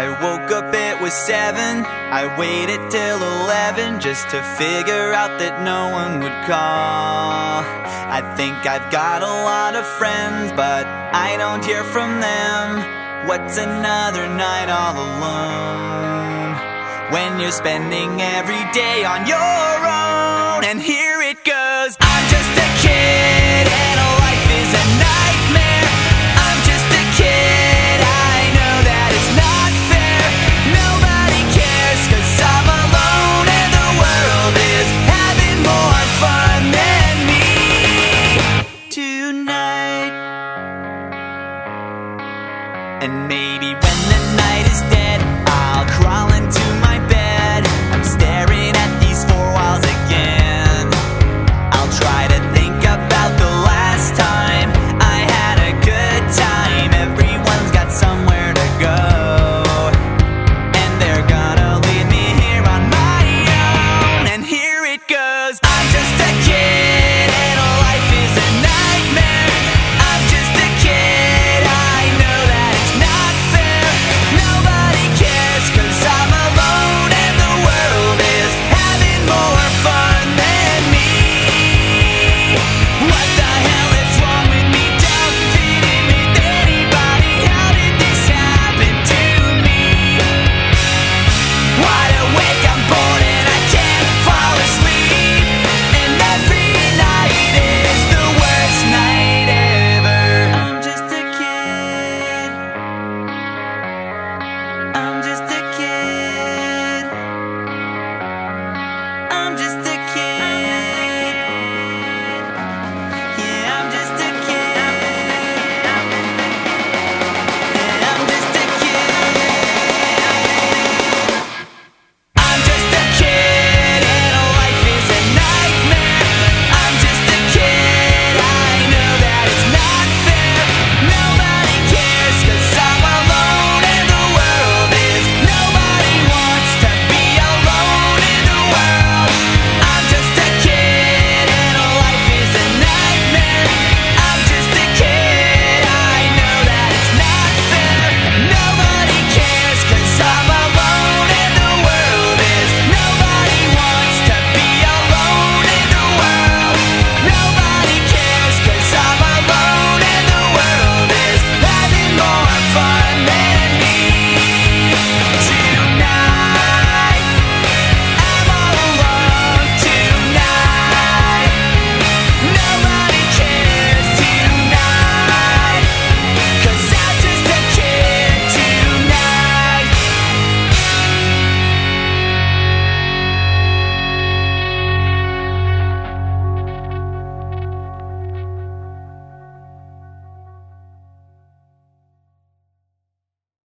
I woke up, it was seven. I waited till eleven just to figure out that no one would call. I think I've got a lot of friends, but I don't hear from them. What's another night all alone? When you're spending every day on your own, and here And maybe